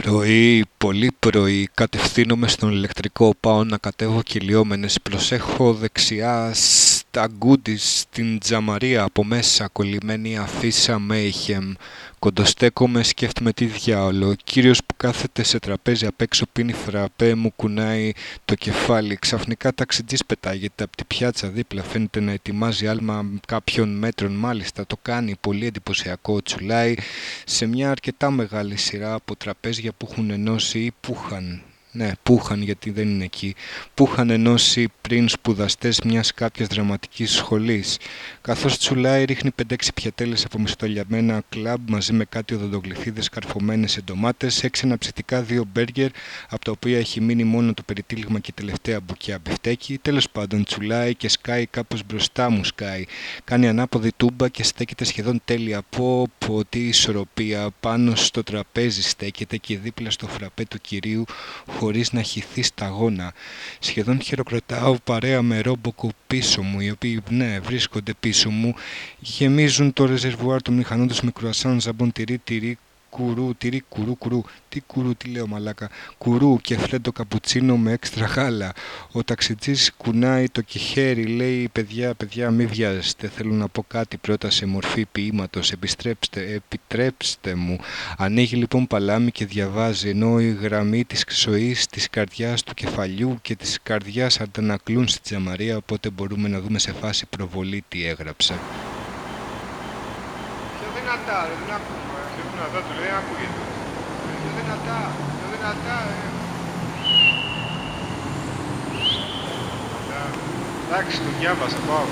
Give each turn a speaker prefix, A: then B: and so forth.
A: Πρωί, πολύ πρωί, κατευθύνομαι στον ηλεκτρικό, πάω να κατέβω κυλιόμενες, προσέχω δεξιά στα γκούντις, στην τζαμαρία από μέσα, κολλημένη αφίσα Mayhem. Κοντοστέκομαι, σκέφτομαι τι διάολο. Ο κύριος που κάθεται σε τραπέζι απ' έξω πίνει φραπέ, μου κουνάει το κεφάλι. Ξαφνικά ταξιτζής πετάγεται από τη πιάτσα δίπλα, φαίνεται να ετοιμάζει άλμα κάποιων μέτρων. Μάλιστα το κάνει πολύ εντυπωσιακό, τσουλάει σε μια αρκετά μεγάλη σειρά από τραπέζια που έχουν ενώσει ή που είχαν ναι, που είχαν γιατί δεν είναι εκεί, που είχαν ενώσει πριν σπουδαστές μιας κάποιας δραματικής σχολής. Καθώς τσουλάει, ρίχνει 5-6 πιατέλες από μισθολιαμένα κλαμπ μαζί με κάτι οδοντογλυφίδες καρφωμένες σε ντομάτε, 6 αναψυκτικά δύο μπέργκερ, από τα οποία έχει μείνει μόνο το περιτύλιγμα και η τελευταία μπουκιά μπιφτέκι. Τέλος πάντων, τσουλάει και σκάει κάπως μπροστά μου σκάει. Κάνει ανάποδη τούμπα και στέκεται σχεδόν τέλεια. Πω, πω, τι ισορροπία. Πάνω στο τραπέζι στέκεται και δίπλα στο φραπέ του κυρίου χωρίς να χυθεί σταγόνα. Σχεδόν χειροκροτάω παρέα με ρόμποκο πίσω μου, οι οποίοι ναι βρίσκονται πίσω μου, γεμίζουν το ρεζερβουάρ του μηχανού τους με κρουασάν, ζαμπον, τυρί, τυρί, κουρού, τυρί, κουρού, κουρού. Τι κουρού, τι λέω μαλάκα. Κουρού και φλέντο καπουτσίνο με έξτρα γάλα. Ο ταξιτζής κουνάει το κιχέρι, λέει παιδιά, παιδιά μη βιάζεστε, θέλω να πω κάτι πρώτα σε μορφή ποίηματος, επιστρέψτε, επιτρέψτε μου. Ανοίγει λοιπόν παλάμη και διαβάζει, ενώ η γραμμή της ζωής, της καρδιάς του κεφαλιού και της καρδιάς αντανακλούν στη τζαμαρία, οπότε μπορούμε να δούμε σε φάση προβολή τι έγραψε.
B: Πιο δυνατά, ρε, δεν ακούμε. Πιο δυνατά του λέει, ακούγεται. Πιο δυνατά, πιο δυνατά, ρε. Εντάξει, το διάβασα, πάω.